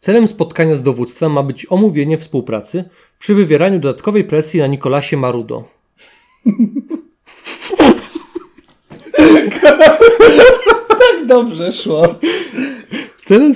Celem spotkania z dowództwem ma być omówienie współpracy przy wywieraniu dodatkowej presji na Nikolasie Marudo. Tak dobrze szło. Celem,